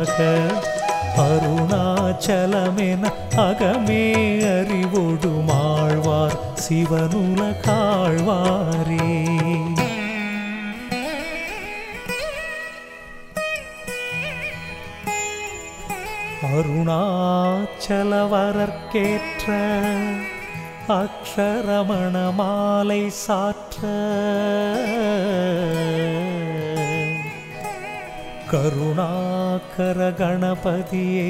கதியாக அருணாச்சலமென அகமே அறிவோடு மாழ்வார் சிவனுல காழ்வாரே. அருணாச்சலவரற்கேற்ற அக்ஷரமண மாலை சாற்ற கருணாகர கணபதியே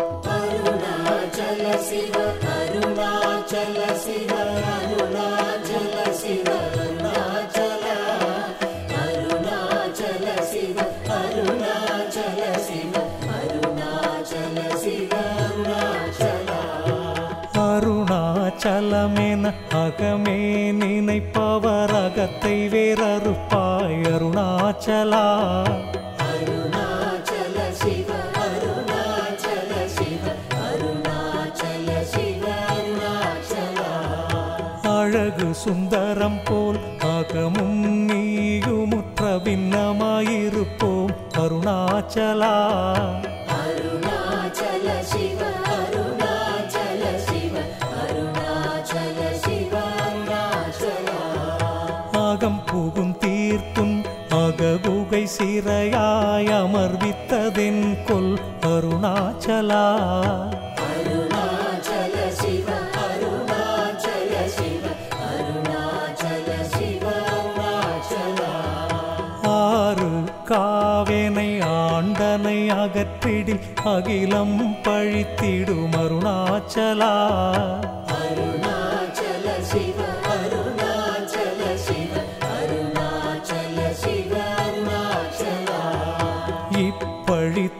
அருணாச்சலமென அகமே நினைப்பவர் அகத்தை வேறறுப்பாய் அருணாச்சலா. அழகு சுந்தரம் போல் அகமும் நீயுமுற்ற பின்னமாயிருப்போம் அருணாச்சல. சிறையாய் அமர்வித்ததென் கொல் அருணாச்சலா. ஆறு காவேனை ஆண்டனை அகற்றிடில் அகிலம் பழித்திடும் அருணாச்சல.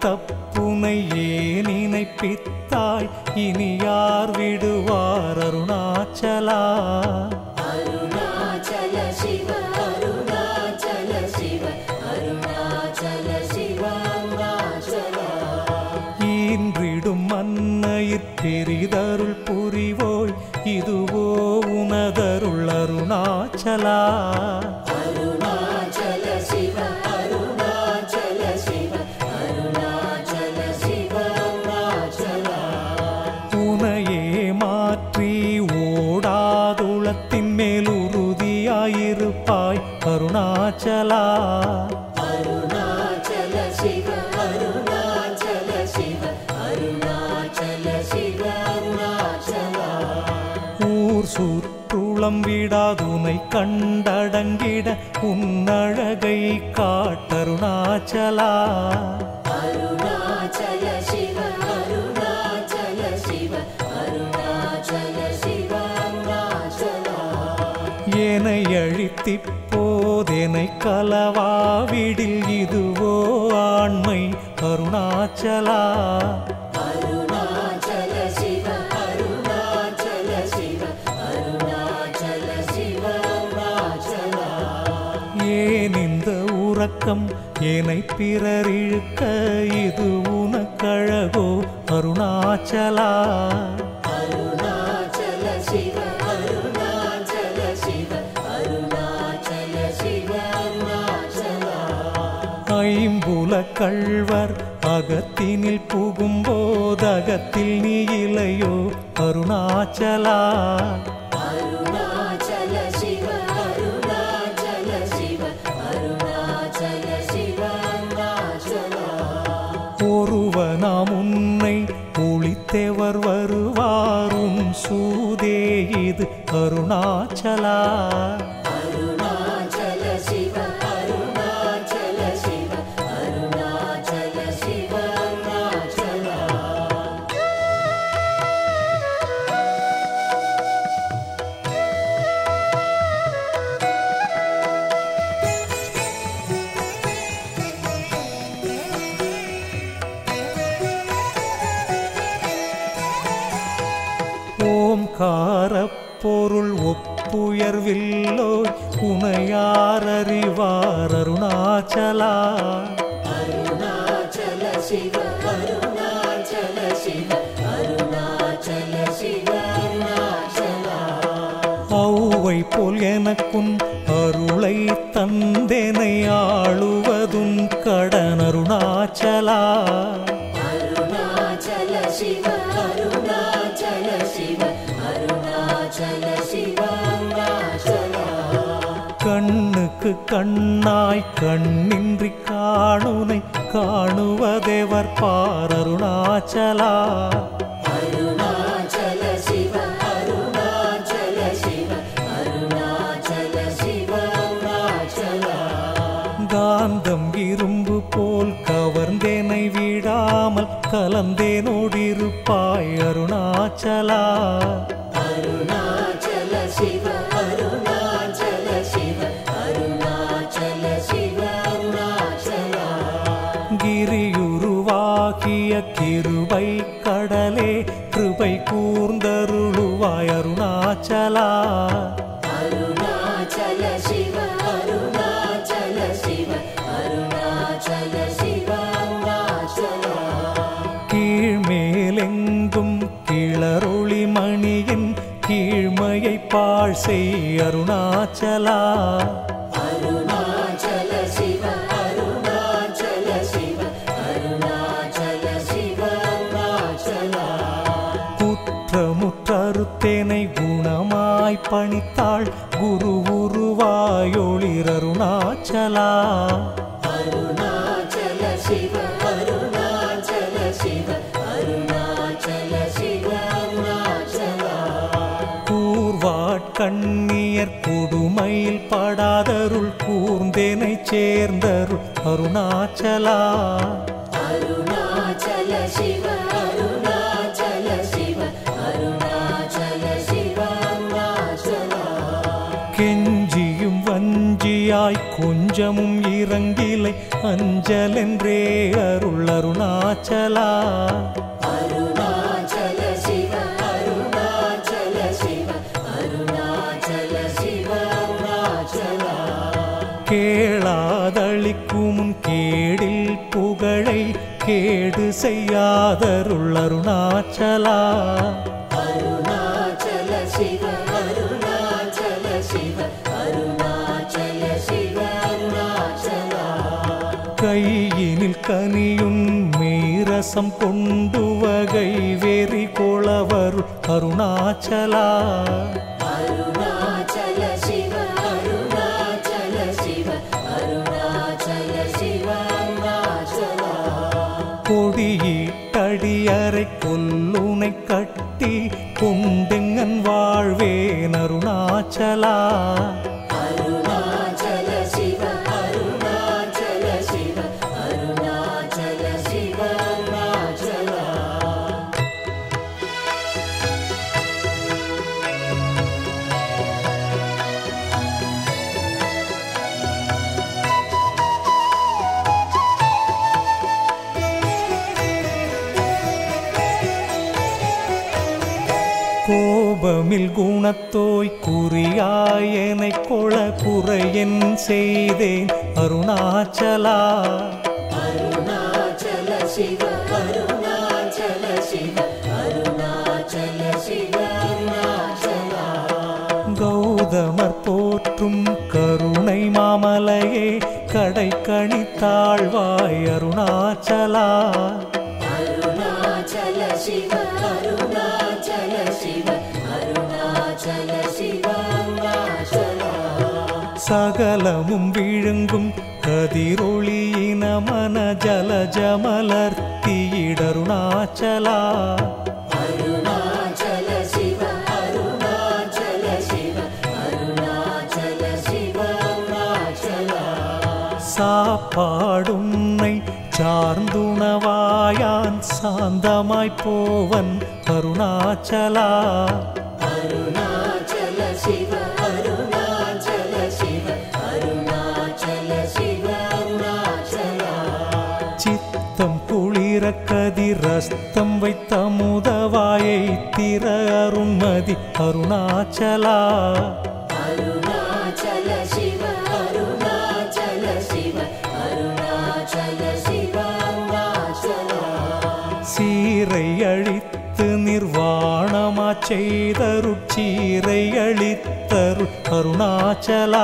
தப்புனை ஏன் நினைப்பித்தாய். இனி யார் விடுவார் அருணாச்சலா? காட்டருணாச்சலா அருணாச்சல சிவ அருணாச்சல சிவ அருணாச்சல சிவ அருணாச்சல. அழித்திப்போதெனை கலவாவிடில் இதுவோ ஆண்மை அருணாச்சலா அருணாச்சல. என்னை பிறர் இழுக்க இது உனக்கழகோ? அருணாச்சலா. அருணாச்சல சிவ அருணாச்சல சிவ அருணாச்சல சிவ அருணாச்சல. ஐம் ஐம்புல கள்வர் அகத்தினில் புகும்போதகத்தில் நீ இலையோ? அருணாச்சல. அருணாச்சலா விடாமல் கலந்தேனோடிருப்பாய் அருணாச்சலா. அருணாச்சல சிவ அருணாச்சல சிவ அருணாச்சல சிவ அருணாச்சலா. கிரியுருவாகிய கிருபை கடலே கிருபை கூர்ந்தருளுவாய் அருணாச்சல. செய் அருணாச்சலா. அருணாச்சல சிவ அருணாச்சல சிவ அருணாச்சல சிவ அருணாச்சலா. குற்றமுற்றறுத்தேனை குணமாய் பணித்தாள் குரு உருவாயொளிர் அருணாச்சலா. அருணாச்சல சிவ கூர்வாட்கண்ணியர் கொடுமையில் படாதருள் கூர்ந்தேனை சேர்ந்தருள் அருணாச்சலா. அருணாச்சல சிவ அருணாச்சல சிவ அருணாச்சல சிவ அருணாச்சலா. கெஞ்சியும் வஞ்சியாய் கொஞ்சமும் இறங்கிலை அஞ்சலென்றே அருள் அருணாச்சல. செய்யாதருள் அருணாச்சலா அருணாச்சல சிவ அருணாச்சல சிவ அருணாச்சல சிவ அருணாச்சலா. கையினில் கனியுன் மீரசம் கொண்டு வகை வெறி கொளவருள் அருணாச்சல. கொடியீட்டடியறை கட்டி கொண்டெங்கன் வாழ்வேன் அருணாச்சலா. கோபமில் குணத்தோய் குறியாயனை கொள குறையன் செய்தேன். அருணாச்சலா. அருணாச்சல சிவ அருணாச்சல சிவ அருணாச்சல சிவ அருணாச்சலா. கௌதமர் போற்றும் கருணை மாமலையே கடை கணித்தாழ்வாய் அருணாச்சலா. அருணாச்சல சிவ சகலமும் விழுங்கும் கதிரொளியின மன ஜலஜமலர்த்தியிடருணாச்சலா அருணாச்சல சிவ அருணாச்சல சிவ அருணாச்சல சிவ அருணாச்சலா. சாப்பாடுன்னை சார்ந்துணவாயான் சாந்தமாய் போவன் அருணாச்சல. கதிரஸ்தம் வைத்த முதவாயை திற அருண்மதி அருணாச்சலா. அருணாச்சல சிவ அருணாச்சல சிவ அருணாச்சல சிவ அருணாச்சலா. சீரை அழித்து நிர்வாணமா செய்தருட்சீரை அழித்தரு அருணாச்சலா அருணாச்சல.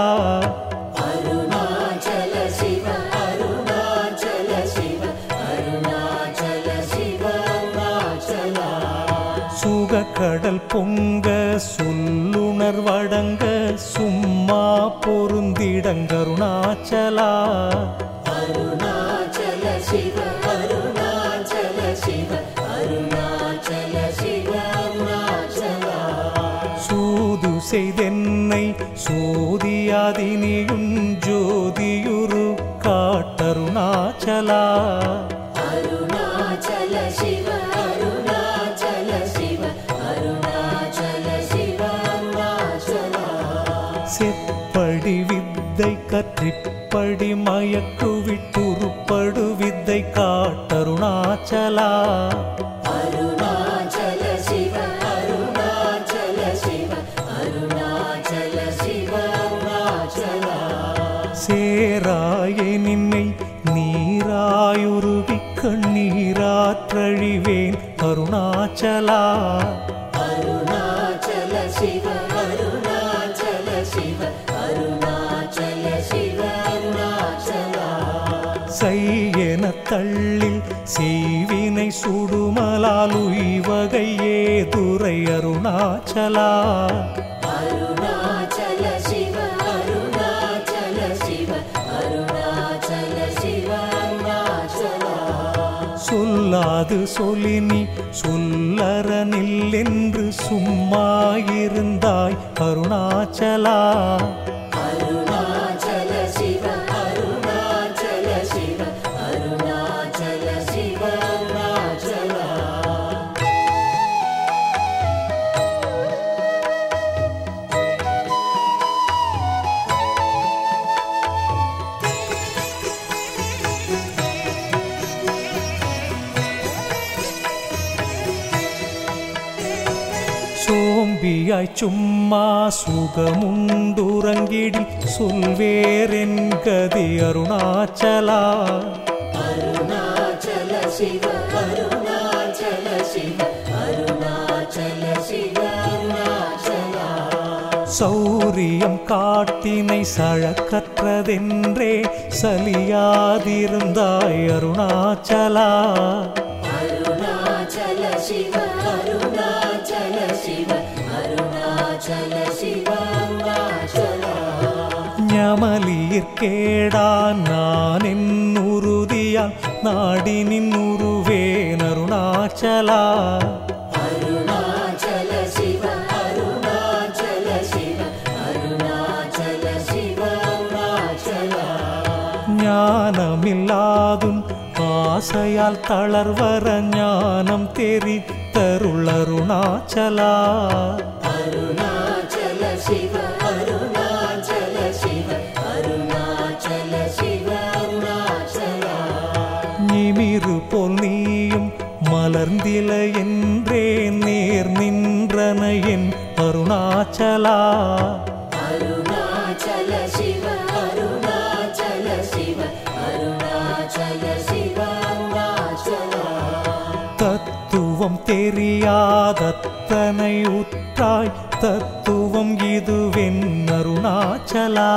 கடல் பொங்க சொல்லுணர்வடங்க சும்மா பொருந்திடங்கருணாச்சலா அருணாச்சல சிவ அருணாச்சல சிவ அருணாச்சல சிவ அருணாச்சலா சூது செய்தென்னை சோதியாதினியும் ஜோதியுரு காட்டருணாச்சலா. கற்றிப்படி மயக்குவிட்டுருப்படு வித்தை காட்டருணாச்சலா சேராய நின்னை நீராயுருகி கண்ணீராற்றழிவேன் அருணாச்சலா. அருணாச்சல தள்ளில் செய்வினை சுடுமலால் உய்வகையே துரை அருணாச்சலா. அருணாச்சல சிவ அருணாச்சல சிவ அருணாச்சல சிவ அருணாச்சலா. சொல்லாது சொல்லினி சொல்லறனில் என்று சும்மாயிருந்தாய் அருணாச்சலா அருணாச்சல. சோம்பியாய் சும்மா சுகமுண்டுறங்கிடி சொல்வேரென் கதி அருணாச்சலா. அருணாச்சல சிவ அருணாச்சல சிவ அருணாச்சல சிவ அருணாச்சலா. சௌரியம் காட்டினை சழக்கற்றதென்றே சலியாதிருந்தாய் அருணாச்சலா. அருணாச்சல சிவ ஞமலியிற்கேடா நான் என் உறுதியால் நாடி நின் உருவேன் அருணாச்சலா அருணாச்சல சிவ அருணாச்சல சிவ அருணாச்சல சிவ அருணாச்சலா ஞானமில்லாதும் மலர்ந்தில என்றே நேர் நின்றன என் அருணாச்சலா. அருணாச்சல சிவ அருணாச்சல சிவ அருணாச்சல சிவ அருணாச்சலா. தத்துவம் தெரியாதத்தனை உற்றாய் தத்துவம் இதுவென் அருணாச்சலா.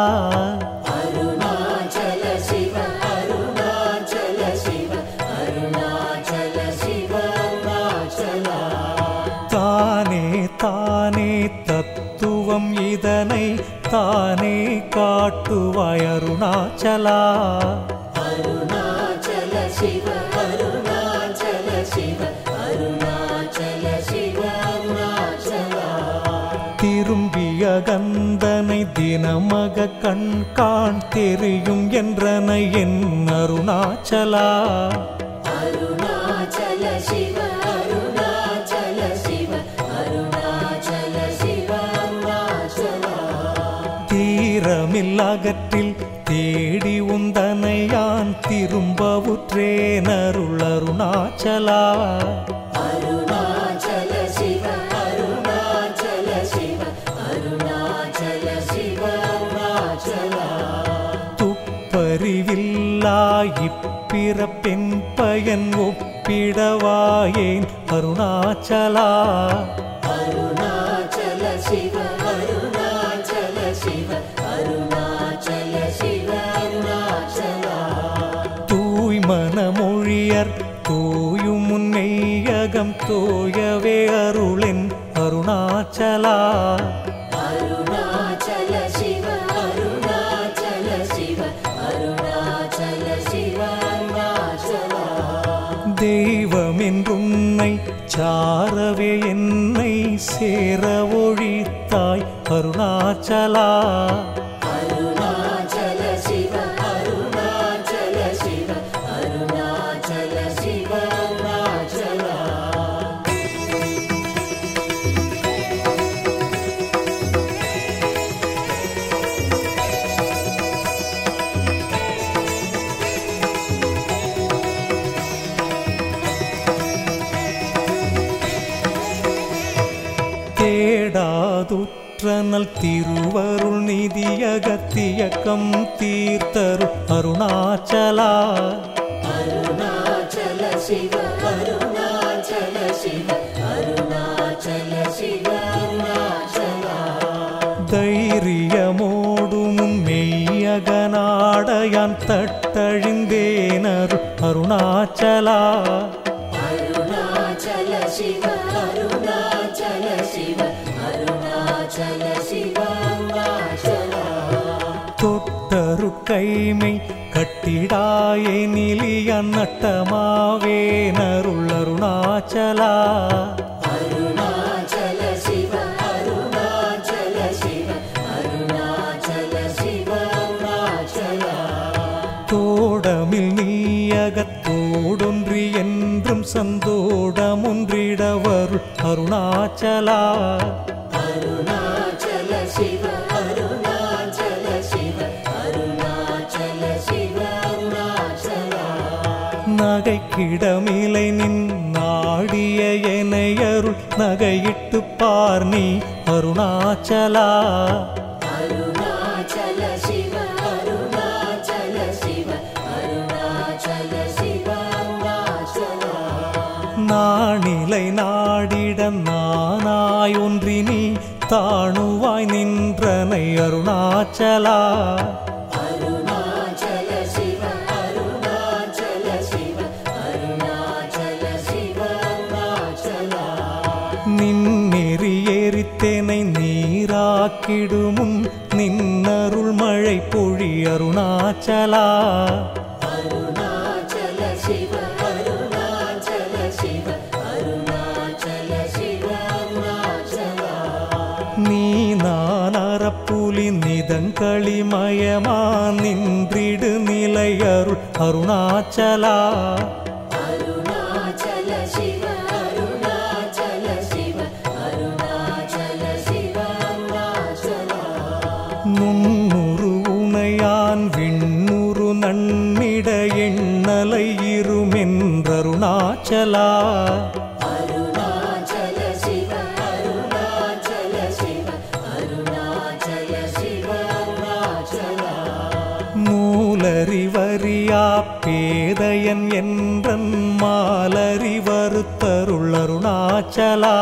காட்டுவாய் அருணாச்சலா. அருணாச்சல சிவ அருணாச்சல சிவ அருணாச்சல சிவ அருணாச்சலா. திரும்பிய கந்தனை தினமக கண் காண் தெரியும் என்றனை என் அருணாச்சலா. தீரமில்லகற்றில் தேடி உந்தனையான் திரும்பவுற்றேன் அருள் அருணாச்சலா. அருணாச்சல சிவ அருணாச்சல சிவ அருணாச்சல சிவ அருணாச்சலா. துப்பறிவில்லா இப்பிறப்பெண் பயன் ஒப்பிடவாயேன் அருணாச்சல. அருணாச்சலா தேடாதுற்றனல் திருவருள் நிதியகத்தியக்கம் தீர்த்தரு அருணாச்சலா. அருணாச்சல சிவ அருணாச்சல சிவ அருணாச்சல சிவ அருணாச்சலா. தைரியமோடும் மெய்யகநாடையான் தட்டழிந்தேனரு அருணாச்சல. தொட்டருட்கைமை கட்டிடாயே அருணாச்சல சிவ அருணாச்சலா தோடமில் நீயகத்தோடொன்றி என்றும் சந்தோடமொன்றிடவருள் அருணாச்சல. நகைக்கிடமிலை நின் நாடிய எனையருள் நகையிட்டு பார் நீ அருணாச்சலா. நாணிலை நாடிட நானாய் ஒன்றி நீ தாணுவாய் நின்றனை அருணாச்சல. நீராக்கிடுமுன் நின்னருள் மழை பொழி அருணாச்சலா. அருணாச்சல சிவ அருணாச்சல சிவ அருணாச்சல சிவ அருணாச்சலா. நீ நான் அறப்புலி நிதங்களிமயமா நின்றிடு நிலையருள் அருணாச்சல. சிவ அருணாச்சல சிவ அருணாச்சல சிவ அருணாச்சலா மூலறிவறியா பேதையன் என்றன் மாலறி வருத்தருள் அருணாச்சலா.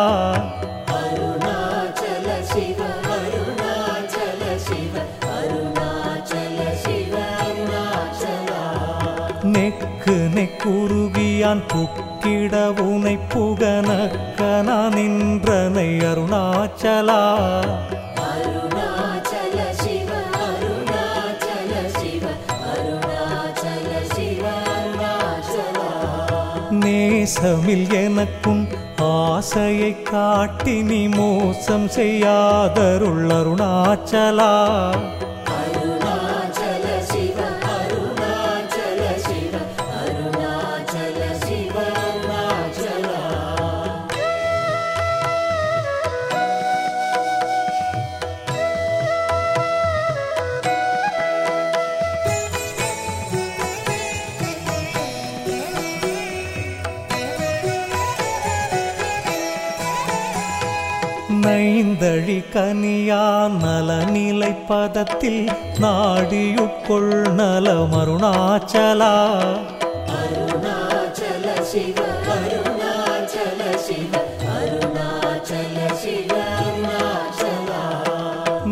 அருணாச்சல சிவ அருணாச்சல சிவ அருணாச்சல சிவ அருணாச்சலா நெக்கு நெக்குருகியான் காத்திட உனை புகனக்க நான் நின்றனை அருணாச்சலா. நேசமில் எனக்கும் ஆசையை காட்டி நீ மோசம் செய்யாதருள் அருணாச்சலா. ஐந்தழி கனியா நலநிலை பதத்தில் நாடியுட்கொள் நலமருணாச்சலா அருணாச்சல சிவ அருணாச்சல சிவ அருணாச்சல சிவ அருணாச்சலா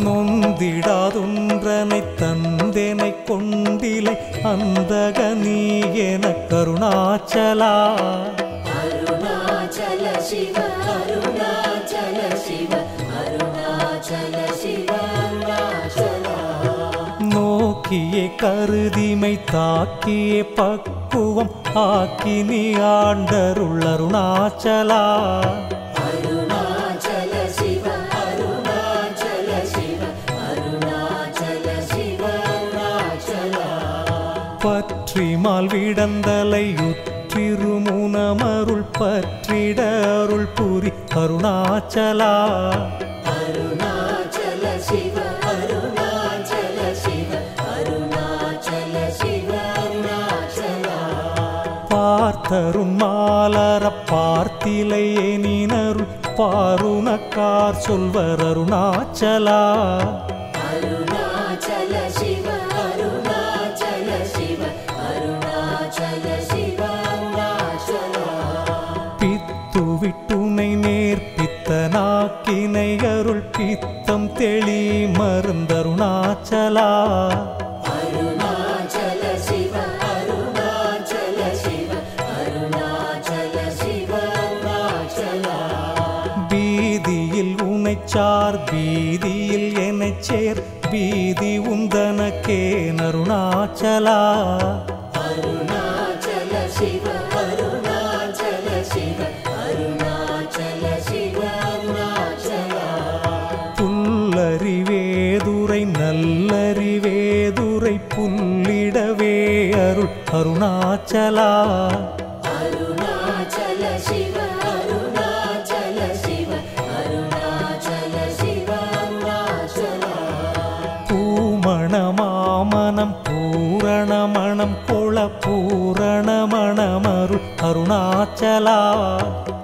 நொந்திடாதொன்றனை தந்தெனை கொண்டிலை அந்தக நீ என கருணாச்சலா. அருணாச்சல சிவ அருணாச்சல நோக்கியே கருதிமை தாக்கியே பக்குவம். ஆக்கி நீ ஆண்டருள் அருணாச்சலா. பற்றிமால் விடந்தலை உற்றிருமுனமருள் பற்றிட அருள் புரி அருணாச்சல. பார்த்தருண் மாலர பார்த்திலை எனினருள் பாருணக்கார் சொல்வர் அருணாச்சலா. அருணாச்சல சிவ அருணாச்சல சிவ அருணாச்சல சிவ அருணாச்சலா. பித்து விட்டுனை நேர்ப்பித்தனாக்கினை அருள் பித்தம் தெளி மருந்தருணாச்சலா. உனைச்சார் பீதியில் எனச் சேர். பீதி உந்தனக்கே நருணாச்சலா. அருணாச்சல சிவ அருணாச்சல சிவ அருணாச்சல சிவ அருணாச்சலா. புல்லறிவேதுரை நல்லறிவேதுரை புல்லிடவே அருள் அருணாச்சல. அருணாச்சலா.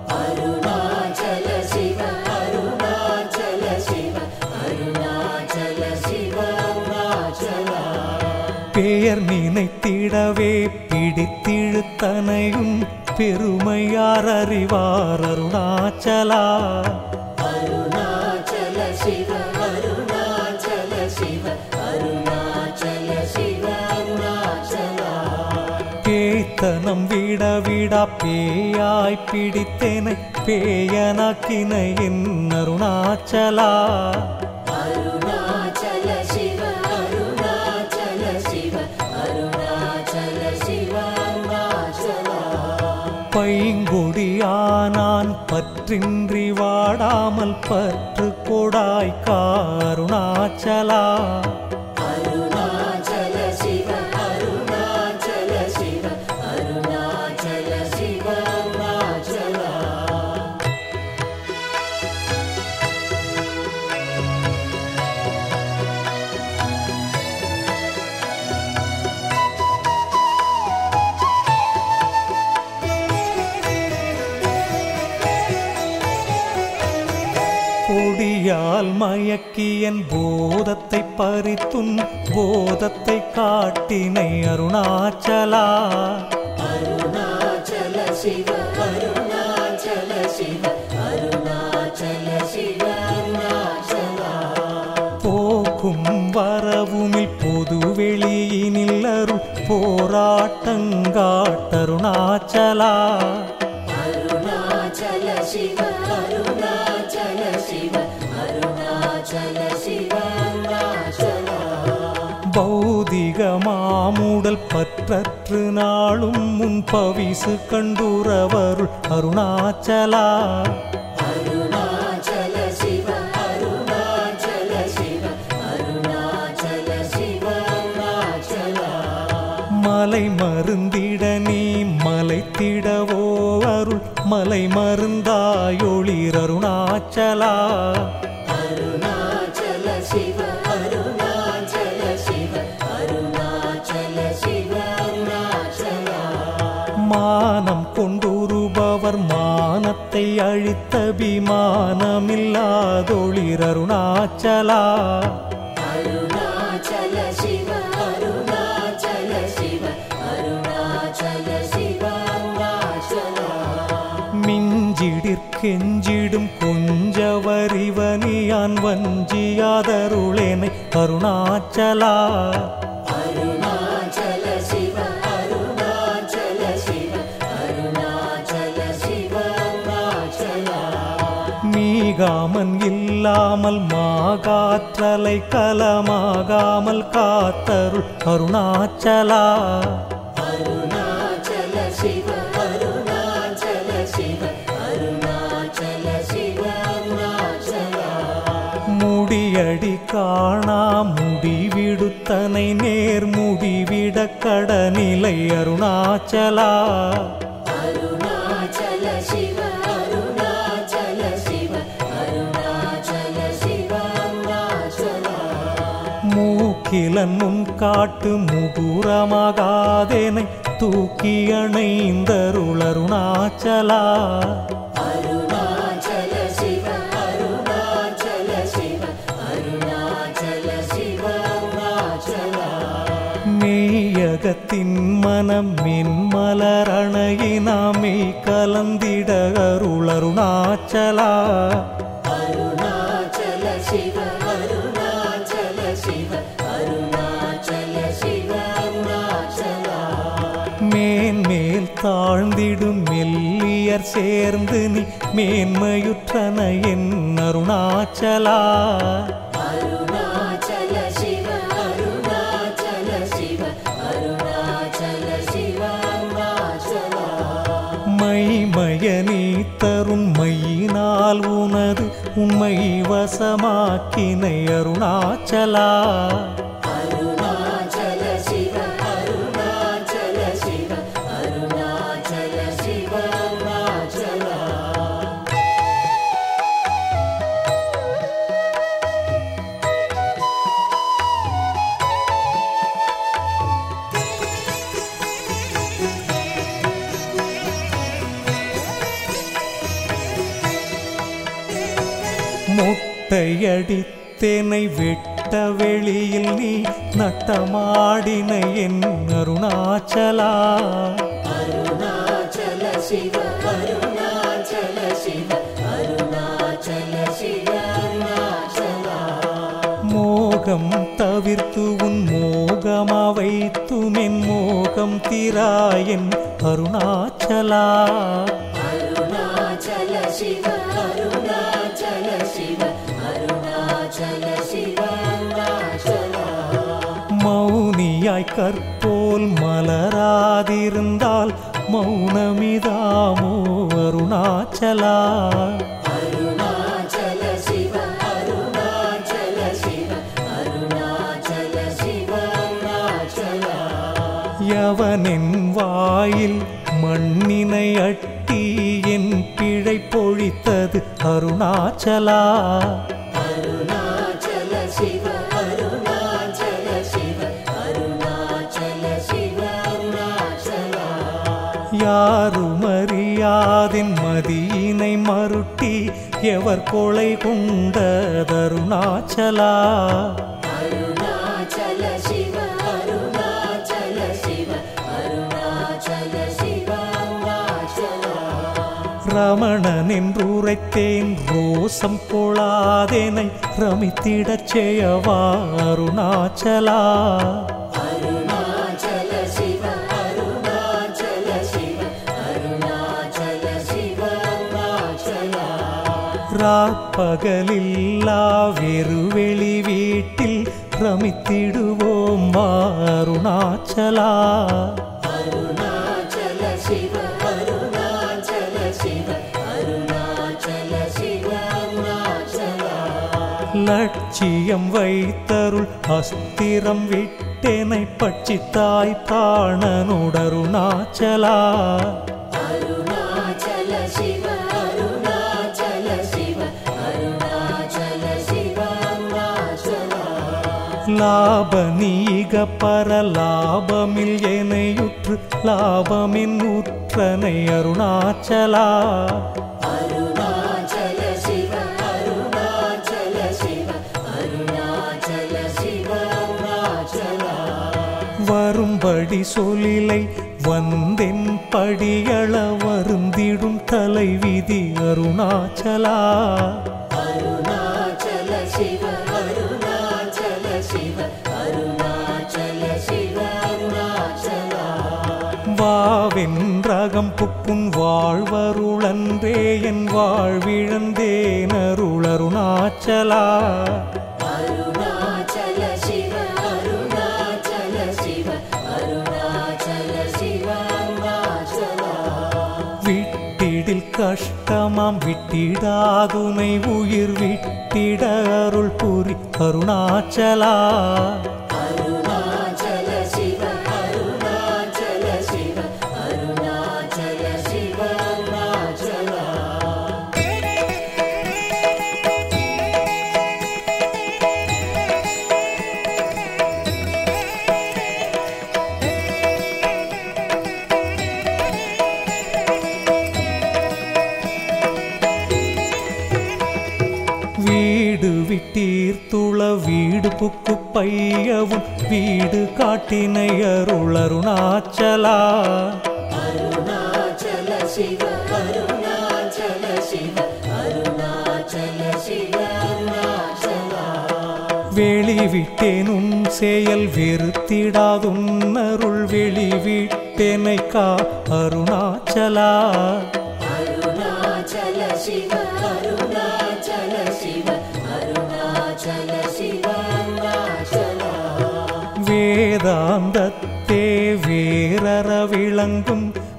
அருணாச்சல சிவ அருணாச்சல சிவ அருணாச்சல சிவ அருணாச்சலா. பெயர் நினைத்திடவே பிடித்திழுத்தனையும் பெருமையார் அறிவார் அருணாச்சல. பேத்தனம் விட விடா பேயாய் பிடித்தேனை பேயனாக்கினை என் அருணாச்சலா. பைங்கொடியானான் பற்றின்றி வாடாமல் பற்று கொடாய் காருணாச்சலா மயக்கியன் போதத்தை பறித்துன் போதத்தை காட்டினை அருணாச்சலா. அருணாச்சல சிவ அருணாச்சல சிவ அருணாச்சல சிவ அருணாச்சலா. போக்கும் வரவுமில் பொது வெளியினில் அருள் போராட்டங்காட்டருணாச்சலா அருணாச்சல சிவ அருணாச்சல சிவ அருணாச்சல சிவ அருணாச்சலா பௌத பௌதிக மாமுடல் பற்றற்று நாளும் முன் பவிசு கண்டுறவருள் அருணாச்சலா மலை மருந்திட நீ மலைத்திடவோ அருள் மலை மருந்தாயொளிர் அருணாச்சல. சிவ அருணாச்சலா மிஞ்சிடிற்கெஞ்சிடும் கொஞ்சவரிவனியான் வஞ்சியாதருளேனை அருணாச்சலா. மீகாமன் இல்லாமல் மாகாற்றலை கலமாகாமல் காத்தருள் அருணாச்சலா. அருணாச்சல சிவ அருணாச்சல சிவ அருணாச்சல சிவ அருணாச்சலா. முடியடி காணா முடிவிடுத்தனை நேர் முடிவிட அருணாச்சலா அருணாச்சல. மூக்கிலன் முன் காட்டு முகுரமாகாதேனை தூக்கி அணைந்தருள் அருணாச்சலா அருணாச்சல சிவ அருணாச்சல சிவ அருணாச்சல சிவ அருணாச்சலா. மெய்யகத்தின் மனம் மென்மலரணையினாமே கலந்திட அருள் தாழ்ந்திடும் மெல்லியர் சேர்ந்து நீ மேன்மையுற்றன என் அருணாச்சலா. அருணாச்சல சிவ அருணாச்சல சிவ அருணாச்சல சிவ அருணாச்சலா. மைமய நீ தரும் மையினால் உனது உண்மை வசமாக்கினை அருணாச்சல. முட்டையடித்தேனை வெட்ட வெளியில் நீ நட்டமாடின என் அருணாச்சலா. அருணாச்சல சிவ அருணாச்சல சிவ அருணாச்சல சிவ மோகம் தவிர்த்து உன் மோகமா வைத்துமென் மோகம் திராயன் அருணாச்சலா. அருணாச்சல சிவ கற்போல் மலராதிருந்தால் மௌனமிதாமோ அருணாச்சலா. யவனின் வாயில் மண்ணினை அட்டி என் பிழை பொழித்தது அருணாச்சல. யாருமறியாதின் மதியினை மருட்டி எவர் கொலை கொண்டதருணாச்சலா? அருணாச்சல சிவ அருணாச்சல சிவ அருணாச்சல சிவ அருணாச்சலா. ரமணன் என்றுரைத்தேன் ரோசம் கொளாதேனை ரமித்திடச் செய்யவா அருணாச்சல? ராப்பகலில்லா வெறுவெளி வீட்டில் ரமித்திடுவோம் வாருணாச்சலா அருணாச்சல சிவ அருணாச்சல சிவ அருணாச்சல சிவ அருணாச்சலா. லட்சியம் வைத்தருள் அஸ்திரம் விட்டெனை பட்சித்தாய் பிராணனுடருணாச்சலா. லாப நீக பரலாபமில் எனையுற்று லாபமின் உற்றனை அருணாச்சலா. வரும்படி சொல்லிலை வந்தென் படியள வருந்திடும் தலைவிதி அருணாச்சலா. வாவென்றகம் புக்கும் வாழ்வருளன்றே என் வாழ்விழந்தேன் அருளருணாச்சலா விட்டிடில் கஷ்டமாம் விட்டிடாதுனை உயிர் விட்டிட அருள் புரி அருணாச்சல. காட்டினை அருளருணாச்சலா அருணாச்சல. சிவ அருணாச்சல சிவ அருணாச்சல சிவ அருணாச்சலா வெளி உன் செயல் வெறுத்திடாதுன் அருள். கா அருணாச்சலா.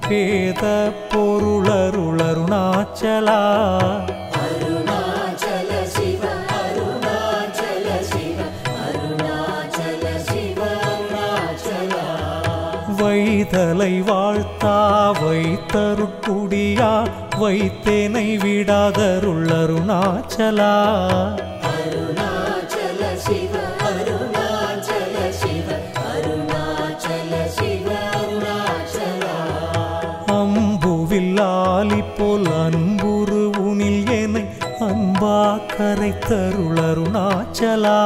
பேத பொருளருளருணாச்சலா வைதலை வாழ்த்தா வைத்தருக்குடியா வைத்தேனை விடாதருளருணாச்சலா. தருளருணாச்சலா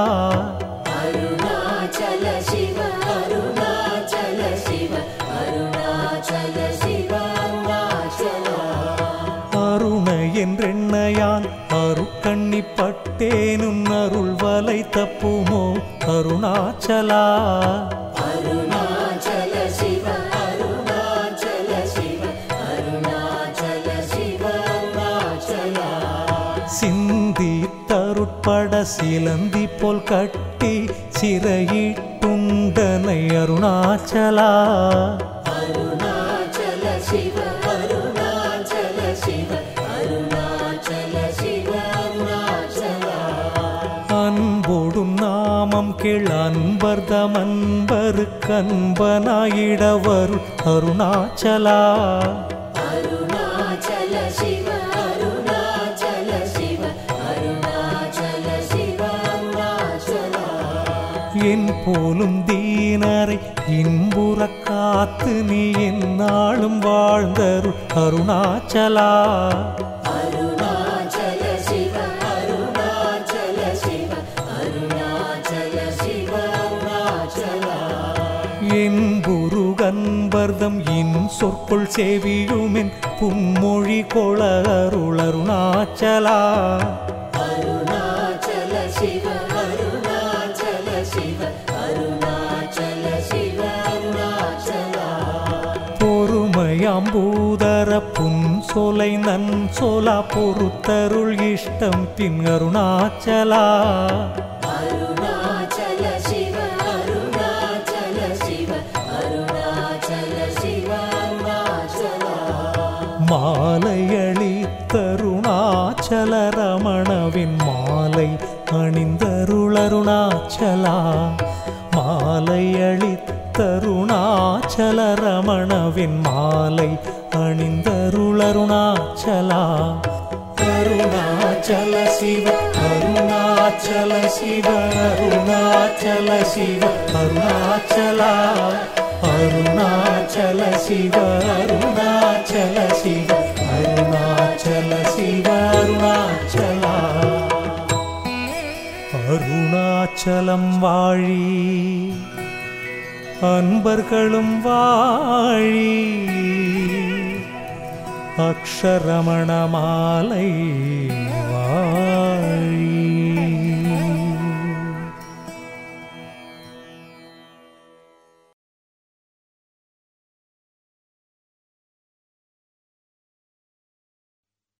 அருணாச்சல சிவ அருணாச்சல சிவ அருணாச்சல சிவ அருணாச்சலா. அருண என்றெண்ணையான் அருக்கண்ணி பட்டேனுன் அருள் வலை தப்புமோ அருணாச்சலா அருணாச்சல. தருட்பட சிலந்தி போல் கட்டி சிறையிட்டுண்டனை அருணாச்சலா. அருணாச்சல சிவ அருணாச்சல சிவ அருணாச்சல சிவ அருணாச்சலா. அன்போடும் நாமம் கீழ் அன்பர்தம் அன்பருக்கு அன்பனாயிடவருள் அருணாச்சலா அருணாச்சல. என் போலும் தீனரை இன்புற காத்து நீ என்னாலும் வாழ்ந்தருள் அருணாச்சலா அருணாச்சல சிவ அருணாச்சல சிவ அருணாச்சல சொலை நன் சொலா பொறுத்தருள் இஷ்டம் பின் அருணாச்சலா. மாலையளி தருணாச்சல ரமணவின் மாலை அணிந்தருளருணாச்சலா மாலையளி தருணாச்சல ரமணவின் மாலை அணிந்த அருணாச்சல சிவ அருணாச்சல சிவ அருணாச்சல சிவ அருணாச்சலா? அருணாச்சல சிவ அருணாச்சல சிவ அருணாச்சல சிவ அருணாச்சலா? அருணாச்சலம் வாழி அன்பர்களும் வாழி. अक्षरमणमालै मा